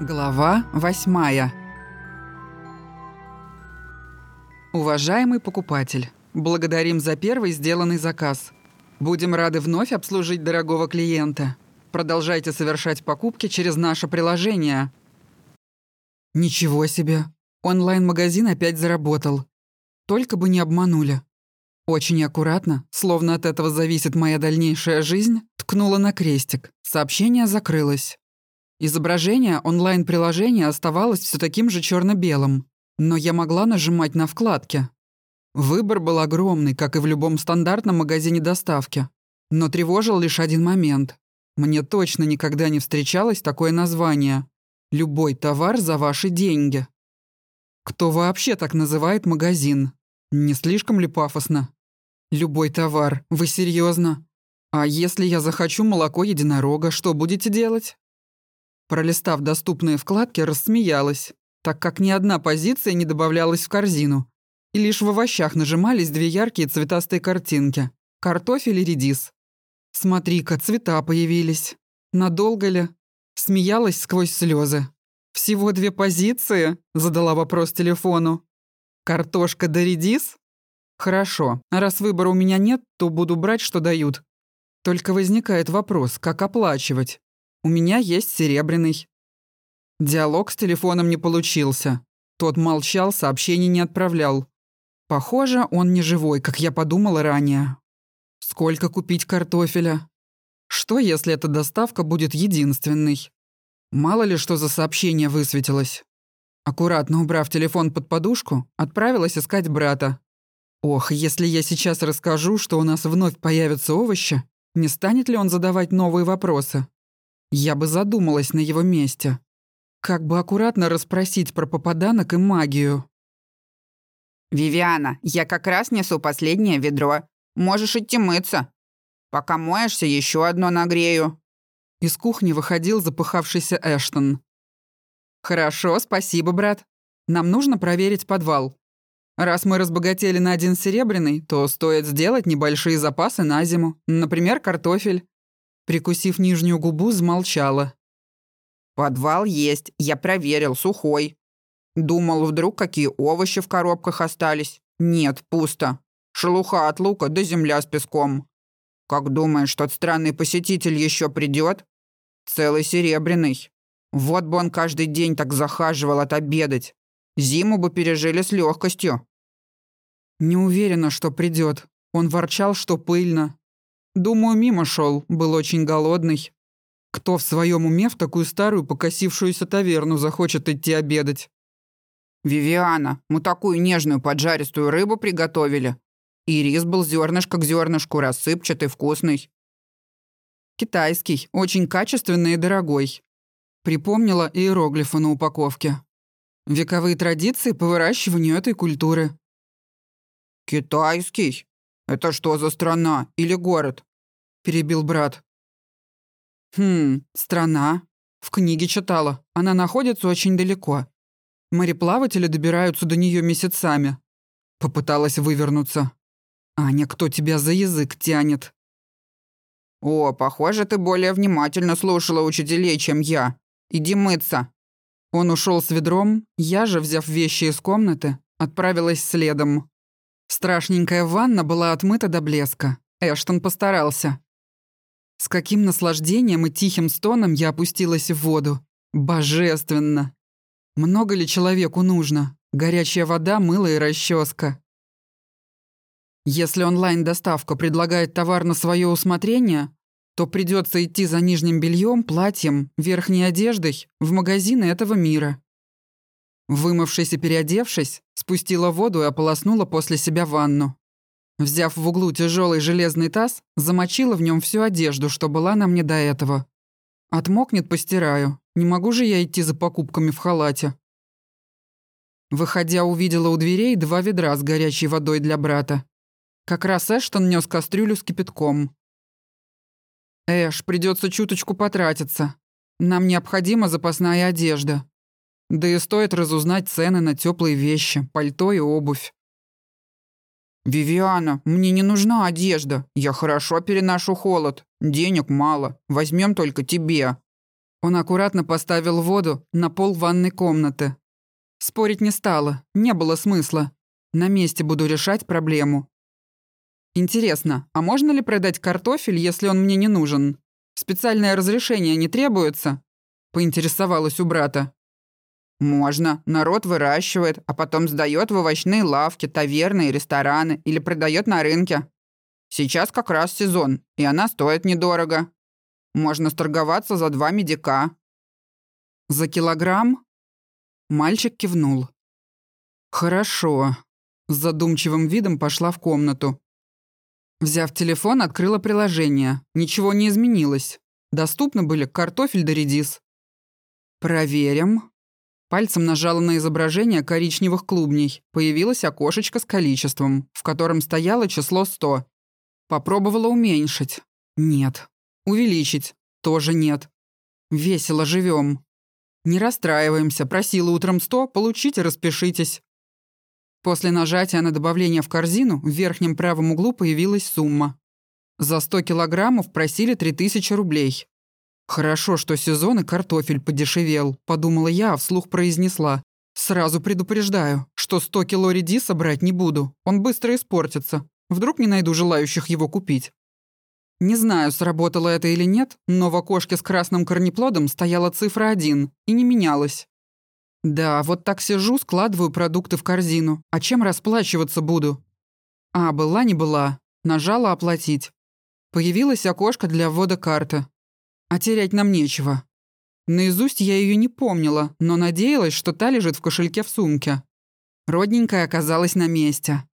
Глава восьмая. Уважаемый покупатель, благодарим за первый сделанный заказ. Будем рады вновь обслужить дорогого клиента. Продолжайте совершать покупки через наше приложение. Ничего себе. Онлайн-магазин опять заработал. Только бы не обманули. Очень аккуратно, словно от этого зависит моя дальнейшая жизнь, ткнула на крестик. Сообщение закрылось. Изображение онлайн-приложения оставалось все таким же черно белым но я могла нажимать на вкладки. Выбор был огромный, как и в любом стандартном магазине доставки. Но тревожил лишь один момент. Мне точно никогда не встречалось такое название. «Любой товар за ваши деньги». Кто вообще так называет магазин? Не слишком ли пафосно? Любой товар. Вы серьезно? А если я захочу молоко единорога, что будете делать? Пролистав доступные вкладки, рассмеялась, так как ни одна позиция не добавлялась в корзину. И лишь в овощах нажимались две яркие цветастые картинки – картофель и редис. Смотри-ка, цвета появились. Надолго ли? Смеялась сквозь слезы. «Всего две позиции?» – задала вопрос телефону. «Картошка да редис?» «Хорошо. Раз выбора у меня нет, то буду брать, что дают. Только возникает вопрос, как оплачивать. У меня есть серебряный. Диалог с телефоном не получился. Тот молчал, сообщений не отправлял. Похоже, он не живой, как я подумала ранее. Сколько купить картофеля? Что, если эта доставка будет единственной? Мало ли что за сообщение высветилось. Аккуратно убрав телефон под подушку, отправилась искать брата. Ох, если я сейчас расскажу, что у нас вновь появятся овощи, не станет ли он задавать новые вопросы? Я бы задумалась на его месте. Как бы аккуратно расспросить про попаданок и магию? «Вивиана, я как раз несу последнее ведро. Можешь идти мыться. Пока моешься, еще одно нагрею». Из кухни выходил запыхавшийся Эштон. «Хорошо, спасибо, брат. Нам нужно проверить подвал. Раз мы разбогатели на один серебряный, то стоит сделать небольшие запасы на зиму, например, картофель». Прикусив нижнюю губу, замолчала. Подвал есть, я проверил, сухой. Думал, вдруг какие овощи в коробках остались. Нет, пусто. Шелуха от лука да земля с песком. Как думаешь, тот странный посетитель еще придет? Целый серебряный. Вот бы он каждый день так захаживал отобедать. Зиму бы пережили с легкостью. Не уверена, что придет. Он ворчал, что пыльно. Думаю, мимо шел, был очень голодный. Кто в своем уме в такую старую покосившуюся таверну захочет идти обедать? «Вивиана, мы такую нежную поджаристую рыбу приготовили. И рис был зернышко к зернышку, рассыпчатый, вкусный». «Китайский, очень качественный и дорогой». Припомнила иероглифы на упаковке. Вековые традиции по выращиванию этой культуры. «Китайский? Это что за страна или город?» Перебил брат. Хм, страна. В книге читала. Она находится очень далеко. Мореплаватели добираются до нее месяцами. Попыталась вывернуться. Аня, кто тебя за язык тянет? О, похоже, ты более внимательно слушала учителей, чем я. Иди мыться. Он ушел с ведром, я же, взяв вещи из комнаты, отправилась следом. Страшненькая ванна была отмыта до блеска. Эштон постарался. С каким наслаждением и тихим стоном я опустилась в воду. Божественно! Много ли человеку нужно? Горячая вода, мыло и расческа. Если онлайн-доставка предлагает товар на свое усмотрение, то придется идти за нижним бельем, платьем, верхней одеждой в магазины этого мира. Вымывшись и переодевшись, спустила воду и ополоснула после себя ванну. Взяв в углу тяжелый железный таз, замочила в нем всю одежду, что была на мне до этого. Отмокнет, постираю. Не могу же я идти за покупками в халате. Выходя, увидела у дверей два ведра с горячей водой для брата. Как раз Эштон нес кастрюлю с кипятком. «Эш, придется чуточку потратиться. Нам необходима запасная одежда. Да и стоит разузнать цены на теплые вещи, пальто и обувь. «Вивиана, мне не нужна одежда. Я хорошо переношу холод. Денег мало. Возьмем только тебе». Он аккуратно поставил воду на пол ванной комнаты. Спорить не стало, не было смысла. На месте буду решать проблему. Интересно, а можно ли продать картофель, если он мне не нужен? Специальное разрешение не требуется? Поинтересовалась у брата. Можно. Народ выращивает, а потом сдает в овощные лавки, таверны и рестораны или продает на рынке. Сейчас как раз сезон, и она стоит недорого. Можно сторговаться за два медика». «За килограмм?» Мальчик кивнул. «Хорошо». С задумчивым видом пошла в комнату. Взяв телефон, открыла приложение. Ничего не изменилось. Доступны были картофель да редис. «Проверим». Пальцем нажала на изображение коричневых клубней. Появилось окошечко с количеством, в котором стояло число 100. Попробовала уменьшить. Нет. Увеличить. Тоже нет. Весело живем. Не расстраиваемся. Просила утром 100, получите, распишитесь. После нажатия на добавление в корзину в верхнем правом углу появилась сумма. За 100 килограммов просили 3000 рублей. «Хорошо, что сезон и картофель подешевел», — подумала я, а вслух произнесла. «Сразу предупреждаю, что 100 кило редиса брать не буду. Он быстро испортится. Вдруг не найду желающих его купить. Не знаю, сработало это или нет, но в окошке с красным корнеплодом стояла цифра 1 и не менялась. Да, вот так сижу, складываю продукты в корзину. А чем расплачиваться буду? А, была не была. Нажала «Оплатить». Появилось окошко для ввода карты. А терять нам нечего. Наизусть я ее не помнила, но надеялась, что та лежит в кошельке в сумке. Родненькая оказалась на месте.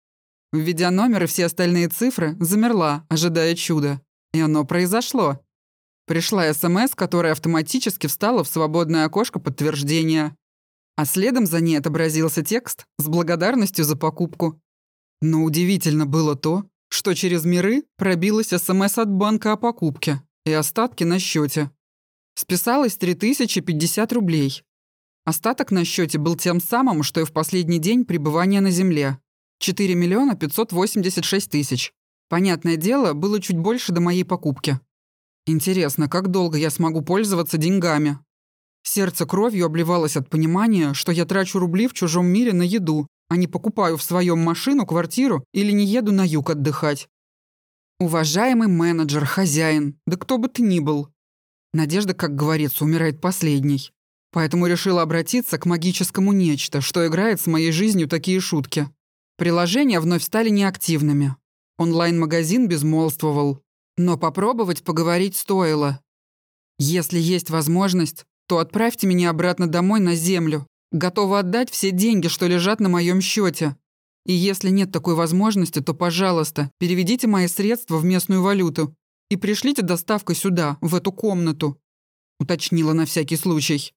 Введя номер и все остальные цифры, замерла, ожидая чуда. И оно произошло. Пришла СМС, которая автоматически встала в свободное окошко подтверждения. А следом за ней отобразился текст с благодарностью за покупку. Но удивительно было то, что через миры пробилась СМС от банка о покупке и остатки на счете. Списалось 3050 рублей. Остаток на счете был тем самым, что и в последний день пребывания на Земле. 4 миллиона 586 тысяч. Понятное дело, было чуть больше до моей покупки. Интересно, как долго я смогу пользоваться деньгами? Сердце кровью обливалось от понимания, что я трачу рубли в чужом мире на еду, а не покупаю в своем машину, квартиру или не еду на юг отдыхать. Уважаемый менеджер, хозяин, да кто бы ты ни был. Надежда, как говорится, умирает последней. Поэтому решила обратиться к магическому нечто, что играет с моей жизнью такие шутки. Приложения вновь стали неактивными. Онлайн-магазин безмолвствовал. Но попробовать поговорить стоило. Если есть возможность, то отправьте меня обратно домой на землю. Готова отдать все деньги, что лежат на моем счете. И если нет такой возможности, то, пожалуйста, переведите мои средства в местную валюту и пришлите доставкой сюда, в эту комнату», — уточнила на всякий случай.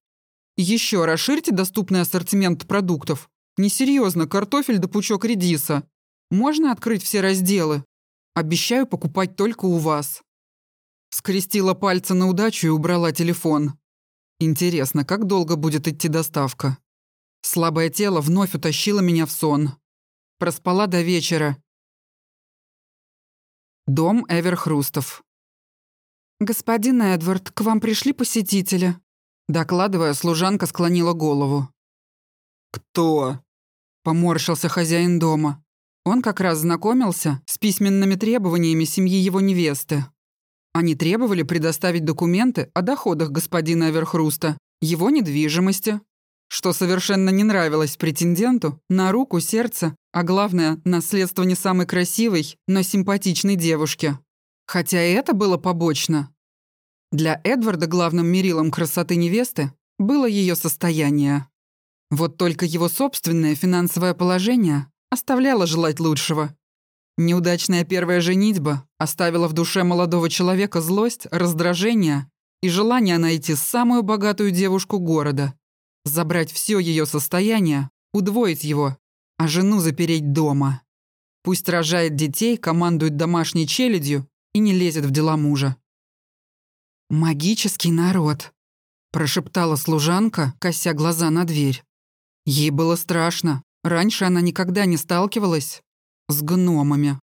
«Еще расширьте доступный ассортимент продуктов. Несерьезно, картофель да пучок редиса. Можно открыть все разделы? Обещаю покупать только у вас». Скрестила пальцы на удачу и убрала телефон. Интересно, как долго будет идти доставка? Слабое тело вновь утащило меня в сон. Проспала до вечера. Дом Эверхрустов. «Господин Эдвард, к вам пришли посетители?» Докладывая, служанка склонила голову. «Кто?» Поморщился хозяин дома. Он как раз знакомился с письменными требованиями семьи его невесты. Они требовали предоставить документы о доходах господина Эверхруста, его недвижимости, что совершенно не нравилось претенденту на руку, сердце, а главное, наследство не самой красивой, но симпатичной девушки. Хотя и это было побочно. Для Эдварда главным мерилом красоты невесты было ее состояние. Вот только его собственное финансовое положение оставляло желать лучшего. Неудачная первая женитьба оставила в душе молодого человека злость, раздражение и желание найти самую богатую девушку города, забрать все ее состояние, удвоить его, а жену запереть дома. Пусть рожает детей, командует домашней челядью и не лезет в дела мужа. «Магический народ», – прошептала служанка, кося глаза на дверь. Ей было страшно. Раньше она никогда не сталкивалась с гномами.